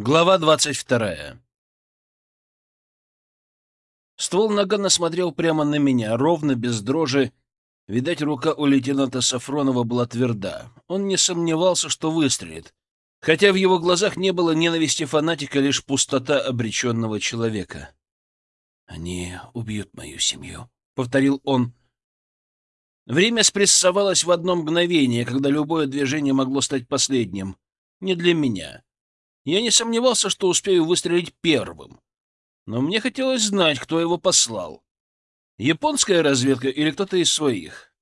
Глава двадцать вторая Ствол нагана смотрел прямо на меня, ровно, без дрожи. Видать, рука у лейтенанта Сафронова была тверда. Он не сомневался, что выстрелит. Хотя в его глазах не было ненависти фанатика, лишь пустота обреченного человека. «Они убьют мою семью», — повторил он. Время спрессовалось в одно мгновение, когда любое движение могло стать последним. Не для меня. Я не сомневался, что успею выстрелить первым. Но мне хотелось знать, кто его послал. Японская разведка или кто-то из своих?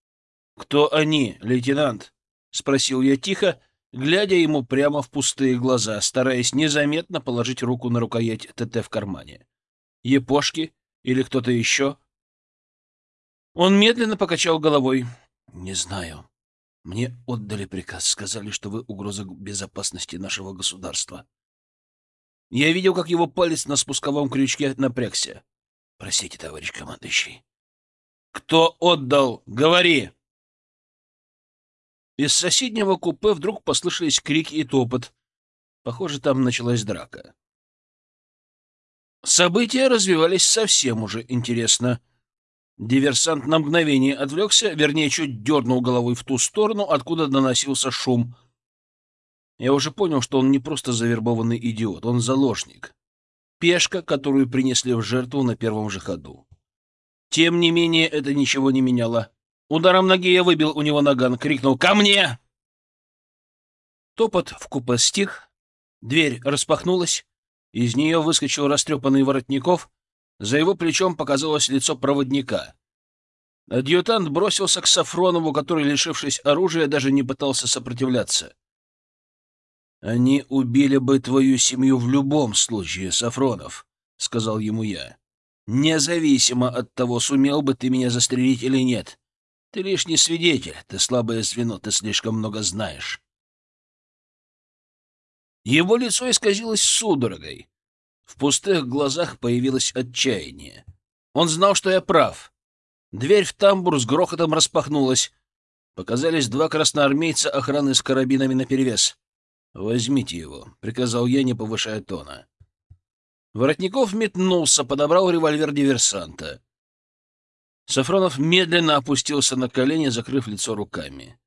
«Кто они, лейтенант?» — спросил я тихо, глядя ему прямо в пустые глаза, стараясь незаметно положить руку на рукоять ТТ в кармане. «Япошки или кто-то еще?» Он медленно покачал головой. «Не знаю. Мне отдали приказ, сказали, что вы угроза безопасности нашего государства. Я видел, как его палец на спусковом крючке напрягся. Простите, товарищ командующий. Кто отдал? Говори! Из соседнего купе вдруг послышались крики и топот. Похоже, там началась драка. События развивались совсем уже интересно — Диверсант на мгновение отвлекся, вернее, чуть дернул головой в ту сторону, откуда доносился шум. Я уже понял, что он не просто завербованный идиот, он заложник. Пешка, которую принесли в жертву на первом же ходу. Тем не менее, это ничего не меняло. Ударом ноги я выбил у него наган, крикнул «Ко мне!». Топот в купе стих, дверь распахнулась, из нее выскочил растрепанный Воротников за его плечом показалось лицо проводника. Адъютант бросился к Сафронову, который, лишившись оружия, даже не пытался сопротивляться. «Они убили бы твою семью в любом случае, Сафронов», — сказал ему я. «Независимо от того, сумел бы ты меня застрелить или нет. Ты лишний свидетель, ты слабое звено, ты слишком много знаешь». Его лицо исказилось судорогой. В пустых глазах появилось отчаяние. Он знал, что я прав. Дверь в тамбур с грохотом распахнулась. Показались два красноармейца охраны с карабинами наперевес. «Возьмите его», — приказал я, не повышая тона. Воротников метнулся, подобрал револьвер диверсанта. Сафронов медленно опустился на колени, закрыв лицо руками.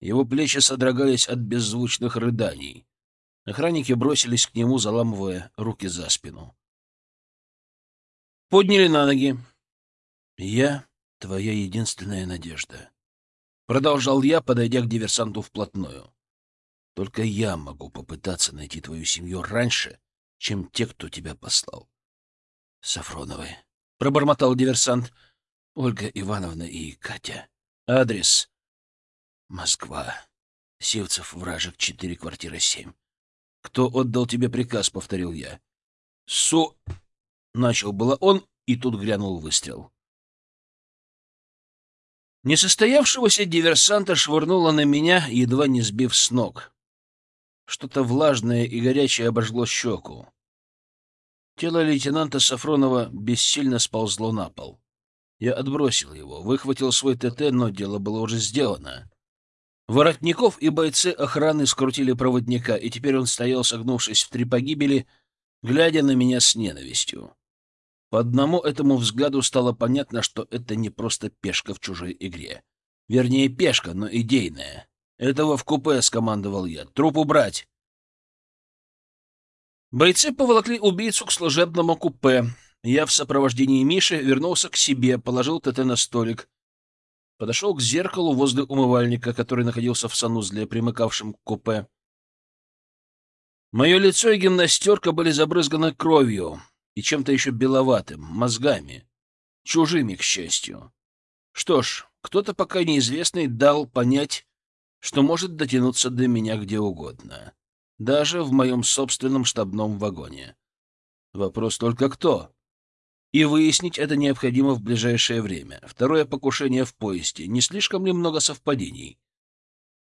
Его плечи содрогались от беззвучных рыданий. Охранники бросились к нему, заламывая руки за спину. Подняли на ноги. «Я — твоя единственная надежда», — продолжал я, подойдя к диверсанту вплотную. «Только я могу попытаться найти твою семью раньше, чем те, кто тебя послал». «Сафроновы», — пробормотал диверсант. «Ольга Ивановна и Катя. Адрес?» «Москва. Сивцев, вражек, 4, квартира 7. «Кто отдал тебе приказ?» — повторил я. «Су...» — начал было он, и тут грянул выстрел. Несостоявшегося диверсанта швырнуло на меня, едва не сбив с ног. Что-то влажное и горячее обожгло щеку. Тело лейтенанта Сафронова бессильно сползло на пол. Я отбросил его, выхватил свой ТТ, но дело было уже сделано. Воротников и бойцы охраны скрутили проводника, и теперь он стоял, согнувшись в три погибели, глядя на меня с ненавистью. По одному этому взгляду стало понятно, что это не просто пешка в чужой игре. Вернее, пешка, но идейная. «Этого в купе», — скомандовал я. «Труп убрать!» Бойцы поволокли убийцу к служебному купе. Я в сопровождении Миши вернулся к себе, положил ТТ на столик, подошел к зеркалу возле умывальника, который находился в санузле, примыкавшем к купе. Мое лицо и гимнастерка были забрызганы кровью и чем-то еще беловатым, мозгами, чужими, к счастью. Что ж, кто-то пока неизвестный дал понять, что может дотянуться до меня где угодно, даже в моем собственном штабном вагоне. Вопрос только кто? И выяснить это необходимо в ближайшее время. Второе покушение в поезде. Не слишком ли много совпадений?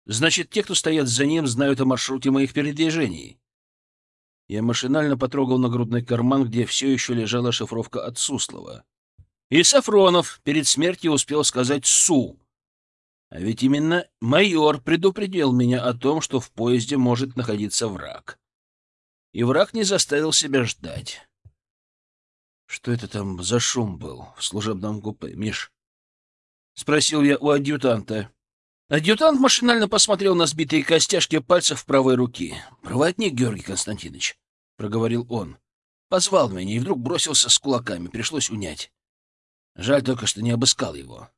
Значит, те, кто стоят за ним, знают о маршруте моих передвижений. Я машинально потрогал нагрудный карман, где все еще лежала шифровка от Суслова. И Сафронов перед смертью успел сказать «Су». А ведь именно майор предупредил меня о том, что в поезде может находиться враг. и враг не заставил себя ждать. Что это там за шум был в служебном купе, Миш? — спросил я у адъютанта. Адъютант машинально посмотрел на сбитые костяшки пальцев правой руки. «Проводник, Георгий Константинович», — проговорил он. Позвал меня и вдруг бросился с кулаками. Пришлось унять. Жаль только, что не обыскал его.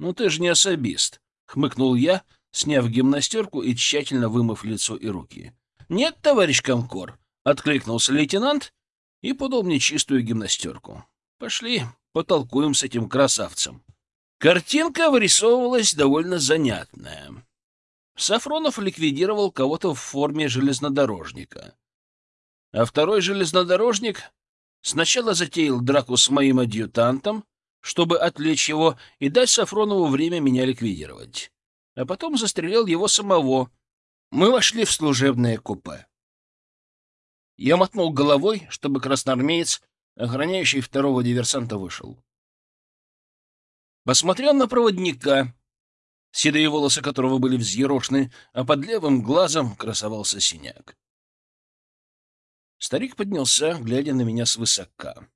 «Ну ты же не особист», — хмыкнул я, сняв гимнастерку и тщательно вымыв лицо и руки. «Нет, товарищ Комкор», — откликнулся лейтенант и подал мне чистую гимнастерку. «Пошли, потолкуем с этим красавцем». Картинка вырисовывалась довольно занятная. Сафронов ликвидировал кого-то в форме железнодорожника. А второй железнодорожник сначала затеял драку с моим адъютантом, чтобы отвлечь его и дать Сафронову время меня ликвидировать. А потом застрелил его самого. Мы вошли в служебное купе. Я мотнул головой, чтобы красноармеец, охраняющий второго диверсанта, вышел. Посмотрел на проводника, седые волосы которого были взъерошены, а под левым глазом красовался синяк. Старик поднялся, глядя на меня свысока.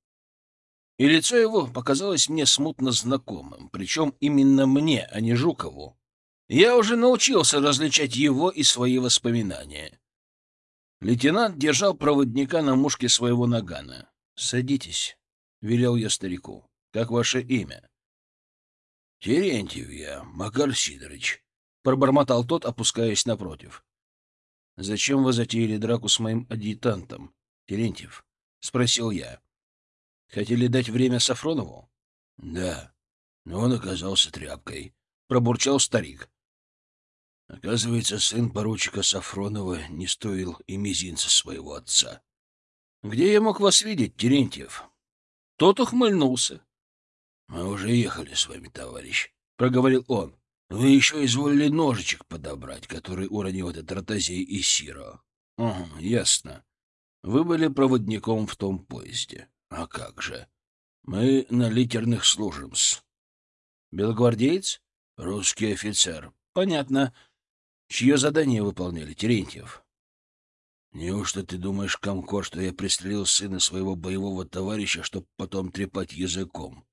И лицо его показалось мне смутно знакомым, причем именно мне, а не Жукову. Я уже научился различать его и свои воспоминания. Лейтенант держал проводника на мушке своего нагана. «Садитесь», — велел я старику. «Как ваше имя?» — Терентьев я, Макар Сидорович, — пробормотал тот, опускаясь напротив. — Зачем вы затеяли драку с моим адъютантом, Терентьев? — спросил я. — Хотели дать время Сафронову? — Да, но он оказался тряпкой, — пробурчал старик. Оказывается, сын поручика Сафронова не стоил и мизинца своего отца. — Где я мог вас видеть, Терентьев? Тот ухмыльнулся. «Мы уже ехали с вами, товарищ», — проговорил он. «Вы еще изволили ножичек подобрать, который уронил этот ротозей и Сиро». «Угу, ясно. Вы были проводником в том поезде. А как же? Мы на литерных служим-с». «Белогвардеец?» «Русский офицер». «Понятно. Чье задание выполняли, Терентьев?» «Неужто ты думаешь, Комкор, что я пристрелил сына своего боевого товарища, чтобы потом трепать языком?»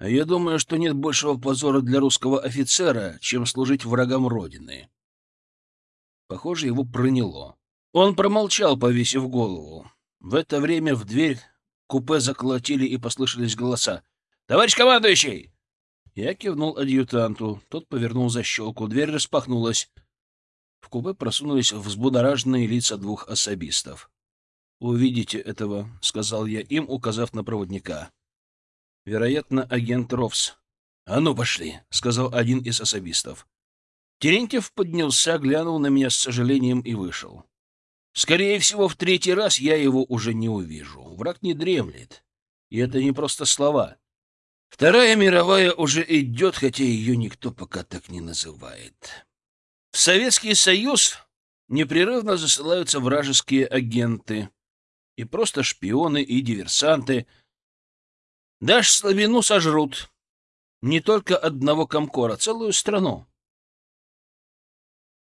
А я думаю, что нет большего позора для русского офицера, чем служить врагам Родины. Похоже, его проняло. Он промолчал, повесив голову. В это время в дверь купе заколотили и послышались голоса. «Товарищ командующий!» Я кивнул адъютанту. Тот повернул защелку. Дверь распахнулась. В купе просунулись взбудораженные лица двух особистов. «Увидите этого», — сказал я им, указав на проводника. Вероятно, агент Ровс. «А ну, пошли», — сказал один из особистов. Терентьев поднялся, глянул на меня с сожалением и вышел. Скорее всего, в третий раз я его уже не увижу. Враг не дремлет. И это не просто слова. Вторая мировая уже идет, хотя ее никто пока так не называет. В Советский Союз непрерывно засылаются вражеские агенты и просто шпионы и диверсанты — Дашь славину сожрут. Не только одного комкора, целую страну.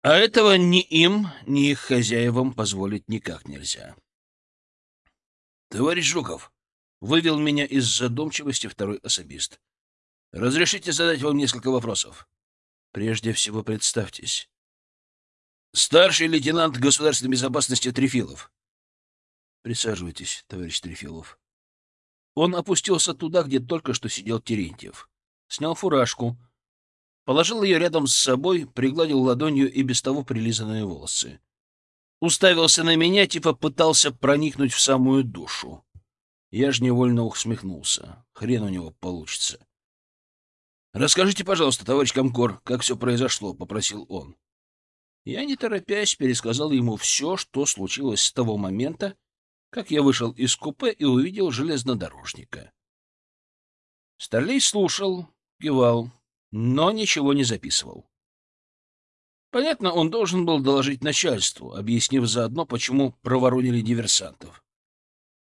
А этого ни им, ни их хозяевам позволить никак нельзя. Товарищ Жуков, вывел меня из задумчивости второй особист. Разрешите задать вам несколько вопросов? Прежде всего представьтесь. Старший лейтенант государственной безопасности Трефилов. Присаживайтесь, товарищ Трефилов. Он опустился туда, где только что сидел Терентьев. Снял фуражку, положил ее рядом с собой, пригладил ладонью и без того прилизанные волосы. Уставился на меня, типа пытался проникнуть в самую душу. Я ж невольно усмехнулся. Хрен у него получится. «Расскажите, пожалуйста, товарищ Комкор, как все произошло», — попросил он. Я, не торопясь, пересказал ему все, что случилось с того момента, как я вышел из купе и увидел железнодорожника. Старлей слушал, кивал, но ничего не записывал. Понятно, он должен был доложить начальству, объяснив заодно, почему проворонили диверсантов. —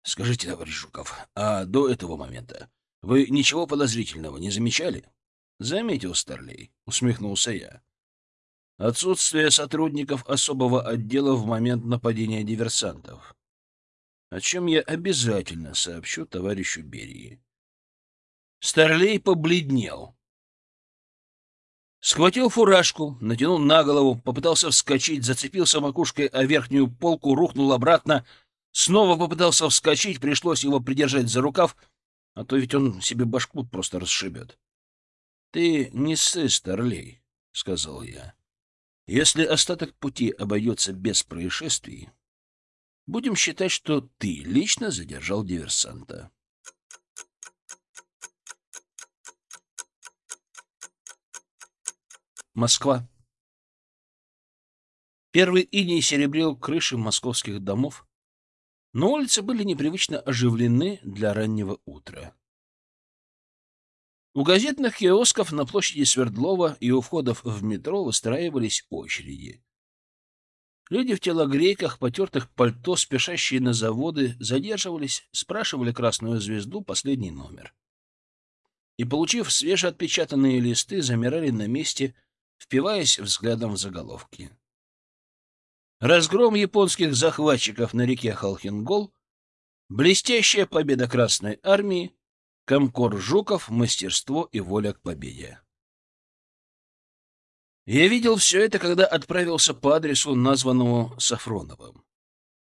Скажите, товарищ Жуков, а до этого момента вы ничего подозрительного не замечали? — Заметил Старлей, — усмехнулся я. Отсутствие сотрудников особого отдела в момент нападения диверсантов. О чем я обязательно сообщу товарищу Берии. Старлей побледнел. Схватил фуражку, натянул на голову, попытался вскочить, зацепился макушкой о верхнюю полку, рухнул обратно, снова попытался вскочить, пришлось его придержать за рукав, а то ведь он себе башку просто расшибет. — Ты не ссы, Старлей, — сказал я. — Если остаток пути обойдется без происшествий, будем считать, что ты лично задержал диверсанта. Москва. Первый иней серебрил крыши московских домов, но улицы были непривычно оживлены для раннего утра. У газетных киосков на площади Свердлова и у входов в метро выстраивались очереди. Люди в телогрейках, потертых пальто, спешащие на заводы, задерживались, спрашивали красную звезду последний номер. И, получив свежеотпечатанные листы, замирали на месте, впиваясь взглядом в заголовки. Разгром японских захватчиков на реке Халхингол, блестящая победа Красной Армии, Комкор Жуков, мастерство и воля к победе. Я видел все это, когда отправился по адресу, названному Сафроновым.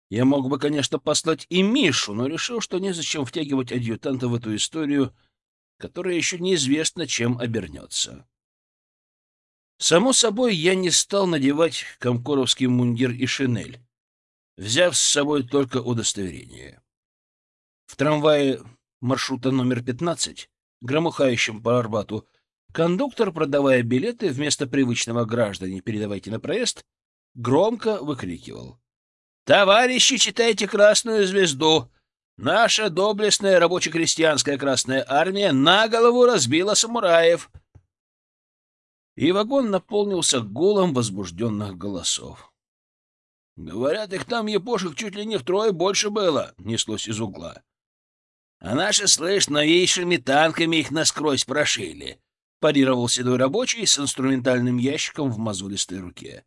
Я мог бы, конечно, послать и Мишу, но решил, что незачем втягивать адъютанта в эту историю, которая еще неизвестно, чем обернется. Само собой, я не стал надевать комкоровский мундир и шинель, взяв с собой только удостоверение. В трамвае маршрута номер 15, громыхающем по Арбату, кондуктор, продавая билеты, вместо привычного «граждане, передавайте на проезд», громко выкрикивал. «Товарищи, читайте красную звезду! Наша доблестная рабоче-крестьянская Красная Армия на голову разбила самураев!» И вагон наполнился гулом возбужденных голосов. «Говорят, их там епошек чуть ли не втрое больше было», — неслось из угла. «А наши, слышь, новейшими танками их насквозь прошили», — парировал седой рабочий с инструментальным ящиком в мозолистой руке.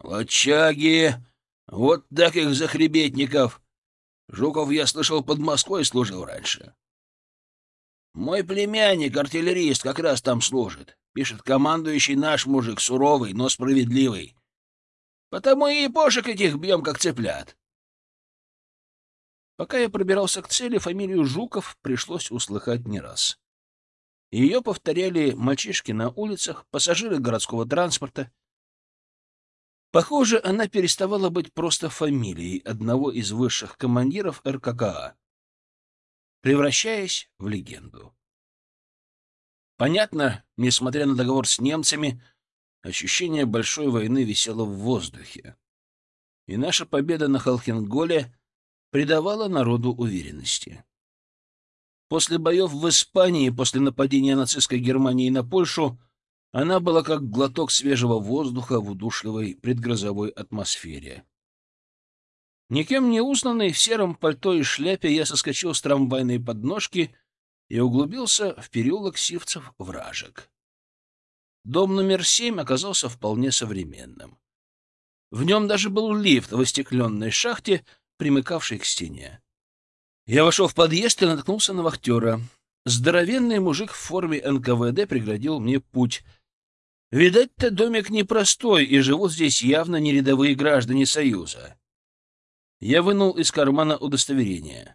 «Лачаги! Вот так их захребетников! Жуков, я слышал, под Москвой служил раньше. Мой племянник, артиллерист, как раз там служит. Пишет командующий наш мужик, суровый, но справедливый. Потому и пошек этих бьем, как цыплят. Пока я пробирался к цели, фамилию Жуков пришлось услыхать не раз. Ее повторяли мальчишки на улицах, пассажиры городского транспорта. Похоже, она переставала быть просто фамилией одного из высших командиров РККА, превращаясь в легенду. Понятно, несмотря на договор с немцами, ощущение большой войны висело в воздухе. И наша победа на Халхенголе придавала народу уверенности. После боев в Испании, после нападения нацистской Германии на Польшу, она была как глоток свежего воздуха в удушливой предгрозовой атмосфере. Никем не узнанный, в сером пальто и шляпе я соскочил с трамвайной подножки и углубился в переулок Сивцев-Вражек. Дом номер семь оказался вполне современным. В нем даже был лифт в остекленной шахте, примыкавшей к стене. Я вошел в подъезд и наткнулся на вахтера. Здоровенный мужик в форме НКВД преградил мне путь. Видать-то домик непростой, и живут здесь явно не рядовые граждане Союза. Я вынул из кармана удостоверение.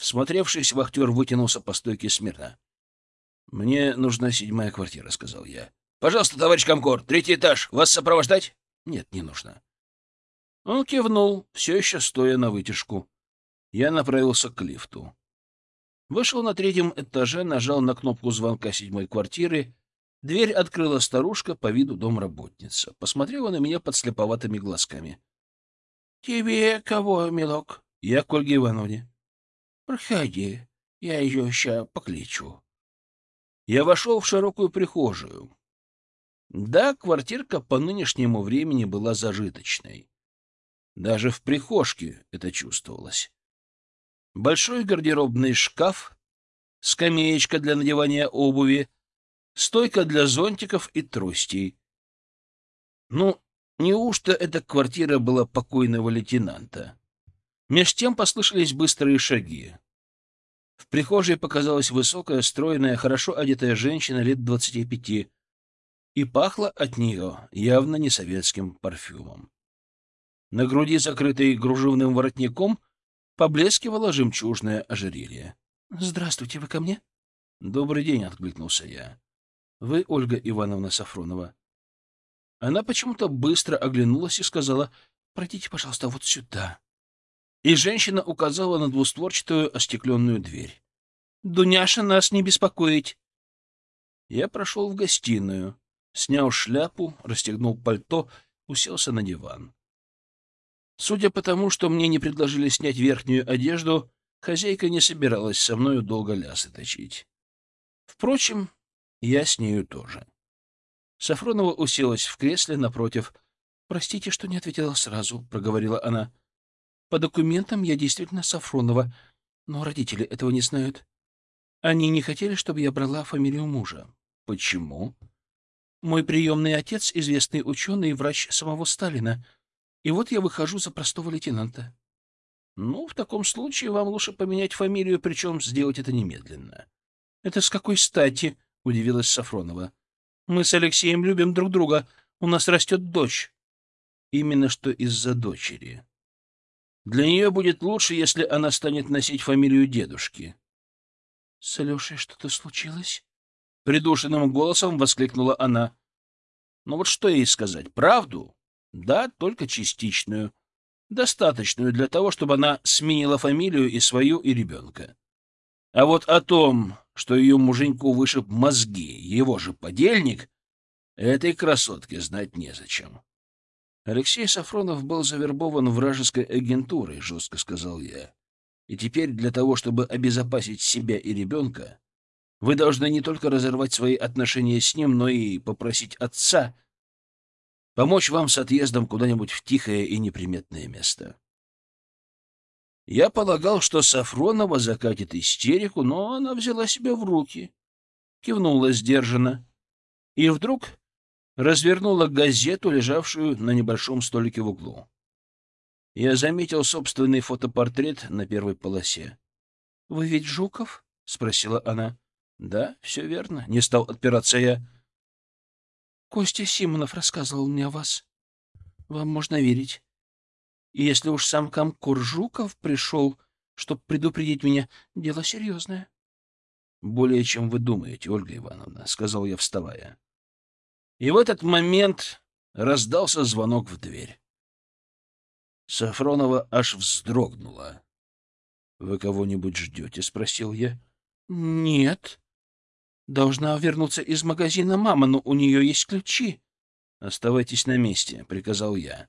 Всмотревшись, вахтер вытянулся по стойке смирно. — Мне нужна седьмая квартира, — сказал я. — Пожалуйста, товарищ Комкор, третий этаж. Вас сопровождать? — Нет, не нужно. Он кивнул, все еще стоя на вытяжку. Я направился к лифту. Вышел на третьем этаже, нажал на кнопку звонка седьмой квартиры. Дверь открыла старушка, по виду домработница. Посмотрела на меня под слеповатыми глазками. — Тебе кого, милок? — Я к Ольге Ивановне. Проходи, я ее ща покличу. Я вошел в широкую прихожую. Да, квартирка по нынешнему времени была зажиточной. Даже в прихожке это чувствовалось. Большой гардеробный шкаф, скамеечка для надевания обуви, стойка для зонтиков и тростей. Ну, неужто эта квартира была покойного лейтенанта? Меж тем послышались быстрые шаги. В прихожей показалась высокая, стройная, хорошо одетая женщина лет двадцати пяти, и пахло от нее явно не советским парфюмом. На груди, закрытой кружевным воротником, поблескивало жемчужное ожерелье. — Здравствуйте, вы ко мне? — Добрый день, — откликнулся я. — Вы Ольга Ивановна Сафронова. Она почему-то быстро оглянулась и сказала, — Пройдите, пожалуйста, вот сюда. И женщина указала на двустворчатую остекленную дверь. — Дуняша, нас не беспокоить. Я прошел в гостиную, снял шляпу, расстегнул пальто, уселся на диван. Судя по тому, что мне не предложили снять верхнюю одежду, хозяйка не собиралась со мною долго лясы точить. Впрочем, я с нею тоже. Сафронова уселась в кресле напротив. «Простите, что не ответила сразу», — проговорила она. «По документам я действительно Сафронова, но родители этого не знают. Они не хотели, чтобы я брала фамилию мужа». «Почему?» «Мой приемный отец — известный ученый и врач самого Сталина», и вот я выхожу за простого лейтенанта. Ну, в таком случае вам лучше поменять фамилию, причем сделать это немедленно. — Это с какой стати? — удивилась Сафронова. — Мы с Алексеем любим друг друга. У нас растет дочь. Именно что из-за дочери. Для нее будет лучше, если она станет носить фамилию дедушки. — С Алешей что-то случилось? — придушенным голосом воскликнула она. — Ну вот что ей сказать? Правду? Да, только частичную. Достаточную для того, чтобы она сменила фамилию и свою, и ребенка. А вот о том, что ее муженьку вышиб мозги, его же подельник, этой красотке знать незачем. Алексей Сафронов был завербован вражеской агентурой, жестко сказал я. И теперь для того, чтобы обезопасить себя и ребенка, вы должны не только разорвать свои отношения с ним, но и попросить отца помочь вам с отъездом куда-нибудь в тихое и неприметное место. Я полагал, что Сафронова закатит истерику, но она взяла себя в руки, кивнула сдержанно и вдруг развернула газету, лежавшую на небольшом столике в углу. Я заметил собственный фотопортрет на первой полосе. — Вы ведь Жуков? — спросила она. — Да, все верно. Не стал отпираться я. Костя Симонов рассказывал мне о вас. Вам можно верить. И если уж сам Комкур Жуков пришел, чтобы предупредить меня, дело серьезное. — Более чем вы думаете, Ольга Ивановна, — сказал я, вставая. И в этот момент раздался звонок в дверь. Сафронова аж вздрогнула. — Вы кого-нибудь ждете? — спросил я. — Нет, Должна вернуться из магазина мама, но у нее есть ключи. — Оставайтесь на месте, — приказал я.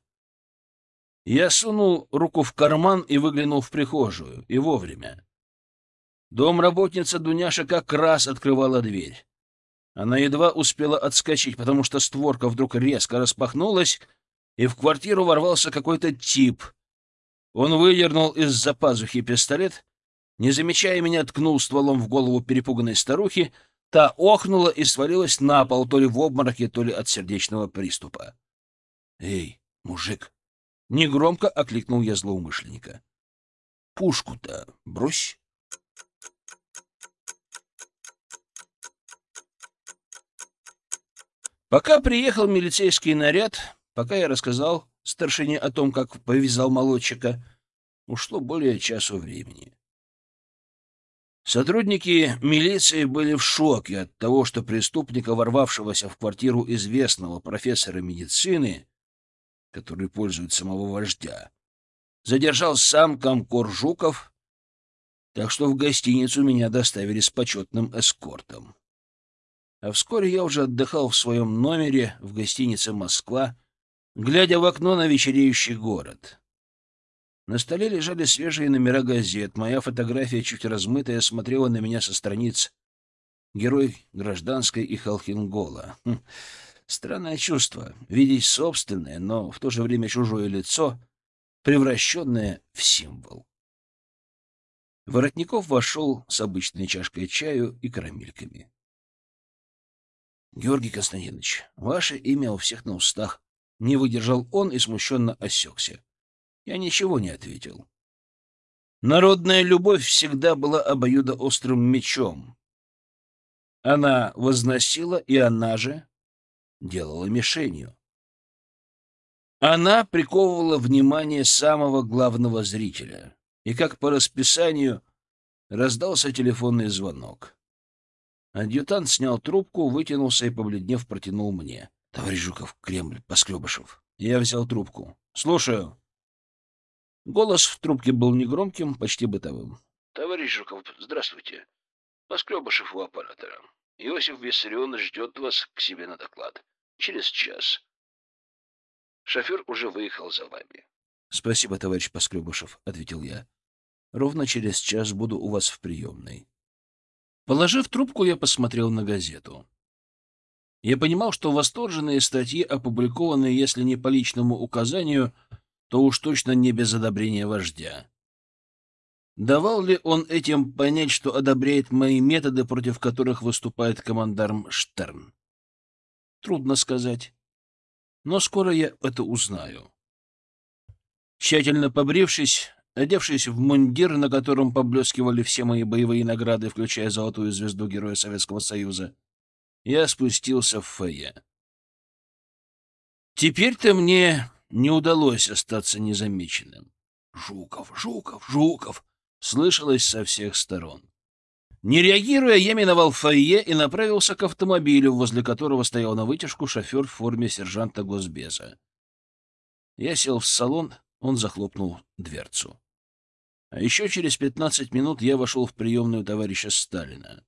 Я сунул руку в карман и выглянул в прихожую. И вовремя. Домработница Дуняша как раз открывала дверь. Она едва успела отскочить, потому что створка вдруг резко распахнулась, и в квартиру ворвался какой-то тип. Он выдернул из-за пазухи пистолет, не замечая меня, ткнул стволом в голову перепуганной старухи, Та охнула и свалилась на пол, то ли в обмороке, то ли от сердечного приступа. «Эй, мужик!» — негромко окликнул я злоумышленника. «Пушку-то брось!» Пока приехал милицейский наряд, пока я рассказал старшине о том, как повязал молодчика, ушло более часу времени. Сотрудники милиции были в шоке от того, что преступника, ворвавшегося в квартиру известного профессора медицины, который пользует самого вождя, задержал сам комкор Жуков, так что в гостиницу меня доставили с почетным эскортом. А вскоре я уже отдыхал в своем номере в гостинице «Москва», глядя в окно на вечереющий город. На столе лежали свежие номера газет. Моя фотография, чуть размытая, смотрела на меня со страниц. Герой гражданской и Халхингола. Хм. Странное чувство — видеть собственное, но в то же время чужое лицо, превращенное в символ. Воротников вошел с обычной чашкой чаю и карамельками. — Георгий Константинович, ваше имя у всех на устах, Не выдержал он и смущенно осекся. Я ничего не ответил. Народная любовь всегда была обоюдоострым мечом. Она возносила, и она же делала мишенью. Она приковывала внимание самого главного зрителя. И как по расписанию раздался телефонный звонок. Адъютант снял трубку, вытянулся и, побледнев, протянул мне. — Товарищ Жуков, Кремль, Посклебышев. Я взял трубку. — Слушаю. Голос в трубке был негромким, почти бытовым. — Товарищ Жуков, здравствуйте. Посклебышев у оператора. Иосиф Виссарионович ждет вас к себе на доклад. Через час. Шофер уже выехал за вами. — Спасибо, товарищ Посклебышев, — ответил я. — Ровно через час буду у вас в приемной. Положив трубку, я посмотрел на газету. Я понимал, что восторженные статьи, опубликованные, если не по личному указанию, то уж точно не без одобрения вождя. Давал ли он этим понять, что одобряет мои методы, против которых выступает командарм Штерн? Трудно сказать. Но скоро я это узнаю. Тщательно побрившись, Одевшись в мундир, на котором поблескивали все мои боевые награды, включая золотую звезду Героя Советского Союза, я спустился в фойе. Теперь-то мне не удалось остаться незамеченным. «Жуков, Жуков, Жуков!» слышалось со всех сторон. Не реагируя, я миновал фойе и направился к автомобилю, возле которого стоял на вытяжку шофер в форме сержанта госбеза. Я сел в салон, он захлопнул дверцу. А еще через пятнадцать минут я вошел в приемную товарища Сталина.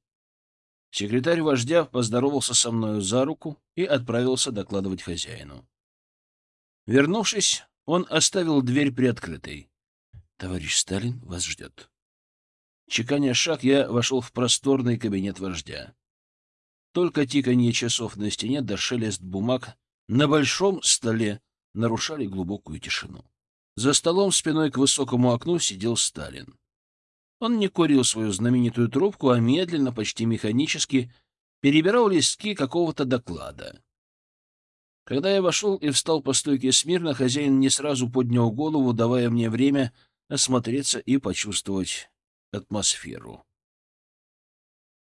Секретарь вождя поздоровался со мною за руку и отправился докладывать хозяину. Вернувшись, он оставил дверь приоткрытой. «Товарищ Сталин вас ждет». Чеканя шаг, я вошел в просторный кабинет вождя. Только тиканье часов на стене да шелест бумаг на большом столе нарушали глубокую тишину. За столом спиной к высокому окну сидел Сталин. Он не курил свою знаменитую трубку, а медленно, почти механически, перебирал листки какого-то доклада. Когда я вошел и встал по стойке смирно, хозяин не сразу поднял голову, давая мне время осмотреться и почувствовать атмосферу.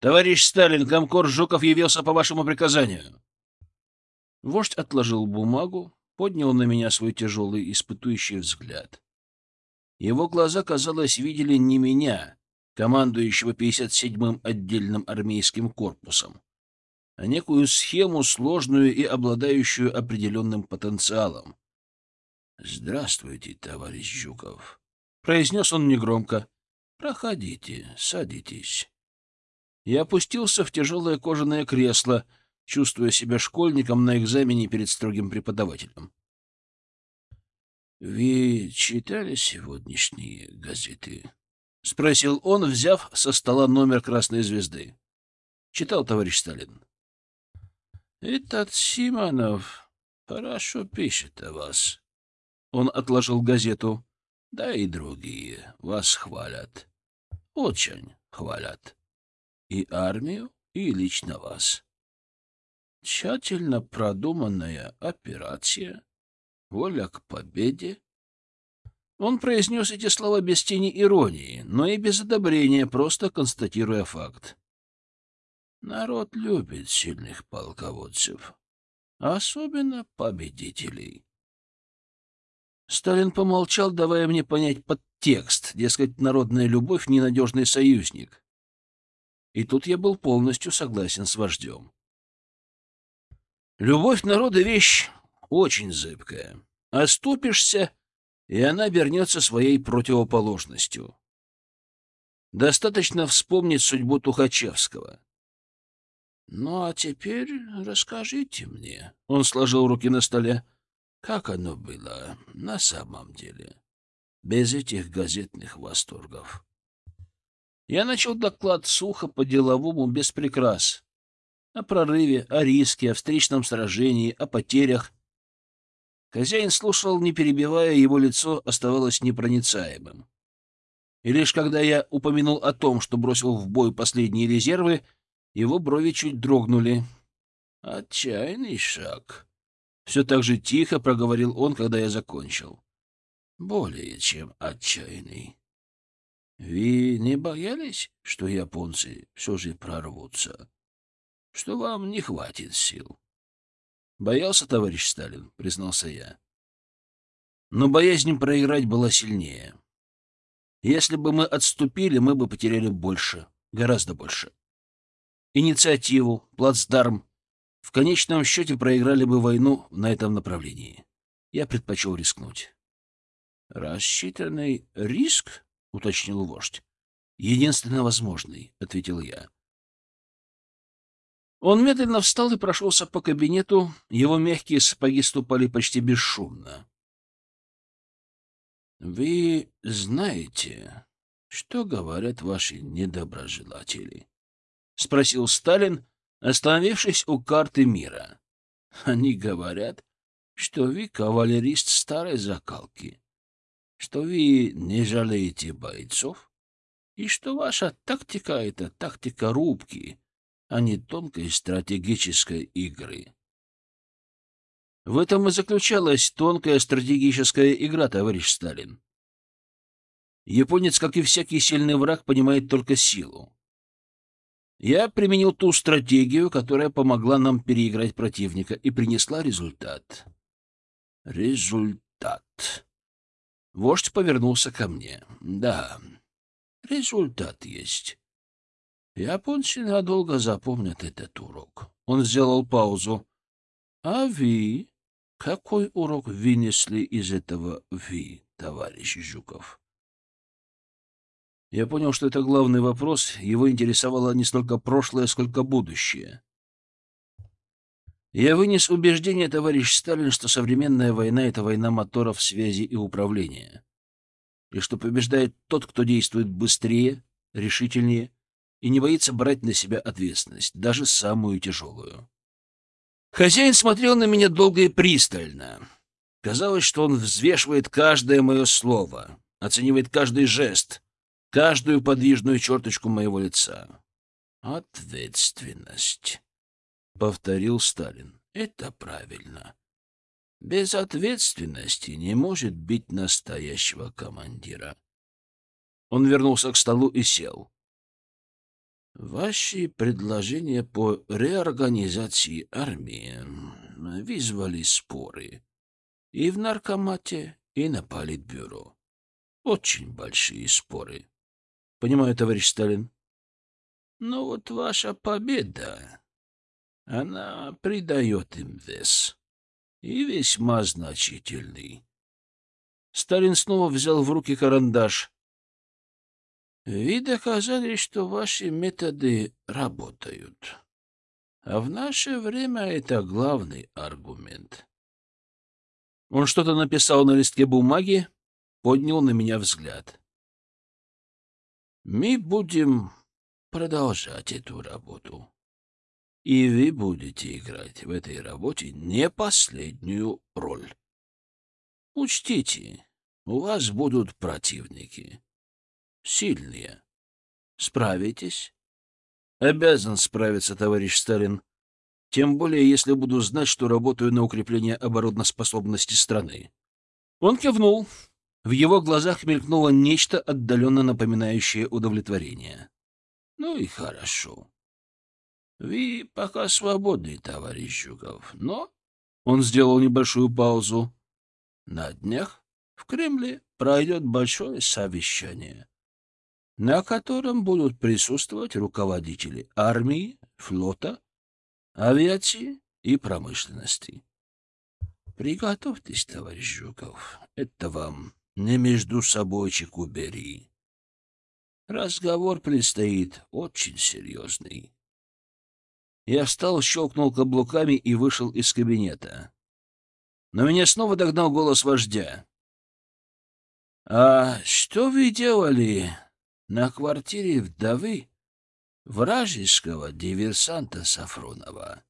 «Товарищ Сталин, комкор Жуков явился по вашему приказанию». Вождь отложил бумагу, поднял на меня свой тяжелый испытующий взгляд. Его глаза, казалось, видели не меня, командующего 57-м отдельным армейским корпусом, а некую схему, сложную и обладающую определенным потенциалом. «Здравствуйте, товарищ Жуков», — произнес он негромко. «Проходите, садитесь». Я опустился в тяжелое кожаное кресло — чувствуя себя школьником на экзамене перед строгим преподавателем. «Вы читали сегодняшние газеты?» — спросил он, взяв со стола номер «Красной звезды». «Читал, товарищ Сталин». «Этот Симонов хорошо пишет о вас». Он отложил газету. «Да и другие вас хвалят. Очень хвалят. И армию, и лично вас. Тщательно продуманная операция, воля к победе. Он произнес эти слова без тени иронии, но и без одобрения, просто констатируя факт. Народ любит сильных полководцев, особенно победителей. Сталин помолчал, давая мне понять подтекст, дескать, народная любовь — ненадежный союзник. И тут я был полностью согласен с вождем. Любовь народа — вещь очень зыбкая. Оступишься, и она вернется своей противоположностью. Достаточно вспомнить судьбу Тухачевского. «Ну, а теперь расскажите мне», — он сложил руки на столе, — «как оно было на самом деле, без этих газетных восторгов». Я начал доклад сухо, по-деловому, без прикрас о прорыве, о риске, о встречном сражении, о потерях. Хозяин слушал, не перебивая, его лицо оставалось непроницаемым. И лишь когда я упомянул о том, что бросил в бой последние резервы, его брови чуть дрогнули. Отчаянный шаг. Все так же тихо проговорил он, когда я закончил. Более чем отчаянный. Вы не боялись, что японцы все же прорвутся? Что вам не хватит сил? Боялся, товарищ Сталин, признался я. Но боязнь проиграть была сильнее. Если бы мы отступили, мы бы потеряли больше, гораздо больше. Инициативу, плацдарм. В конечном счете проиграли бы войну на этом направлении. Я предпочел рискнуть. «Рассчитанный риск?» — уточнил вождь. «Единственно возможный», — ответил я. Он медленно встал и прошелся по кабинету. Его мягкие сапоги ступали почти бесшумно. «Вы знаете, что говорят ваши недоброжелатели?» — спросил Сталин, остановившись у карты мира. «Они говорят, что вы кавалерист старой закалки, что вы не жалеете бойцов, и что ваша тактика — это тактика рубки, а не тонкой стратегической игры. В этом и заключалась тонкая стратегическая игра, товарищ Сталин. Японец, как и всякий сильный враг, понимает только силу. Я применил ту стратегию, которая помогла нам переиграть противника и принесла результат. Результат. Вождь повернулся ко мне. Да, результат есть. Японцы надолго запомнят этот урок. Он сделал паузу. А вы? Какой урок вынесли из этого вы, товарищ Жуков? Я понял, что это главный вопрос. Его интересовало не столько прошлое, сколько будущее. Я вынес убеждение, товарищ Сталин, что современная война — это война моторов, связи и управления. И что побеждает тот, кто действует быстрее, решительнее и не боится брать на себя ответственность, даже самую тяжелую. Хозяин смотрел на меня долго и пристально. Казалось, что он взвешивает каждое мое слово, оценивает каждый жест, каждую подвижную черточку моего лица. «Ответственность», — повторил Сталин. «Это правильно. Без ответственности не может быть настоящего командира». Он вернулся к столу и сел. Ваши предложения по реорганизации армии вызвали споры и в наркомате, и на политбюро. Очень большие споры. Понимаю, товарищ Сталин. Но вот ваша победа, она придает им вес. И весьма значительный. Сталин снова взял в руки карандаш. Вы доказали, что ваши методы работают. А в наше время это главный аргумент. Он что-то написал на листке бумаги, поднял на меня взгляд. Мы будем продолжать эту работу. И вы будете играть в этой работе не последнюю роль. Учтите, у вас будут противники сильные. Справитесь? Обязан справиться, товарищ Сталин. Тем более, если буду знать, что работаю на укрепление обороноспособности страны. Он кивнул. В его глазах мелькнуло нечто отдаленно напоминающее удовлетворение. Ну и хорошо. Вы пока свободны, товарищ Жуков, но... Он сделал небольшую паузу. На днях в Кремле пройдет большое совещание на котором будут присутствовать руководители армии, флота, авиации и промышленности. Приготовьтесь, товарищ Жуков, это вам не между собойчик убери. Разговор предстоит очень серьезный. Я встал, щелкнул каблуками и вышел из кабинета. Но меня снова догнал голос вождя. — А что вы делали на квартире вдовы вражеского диверсанта Сафронова.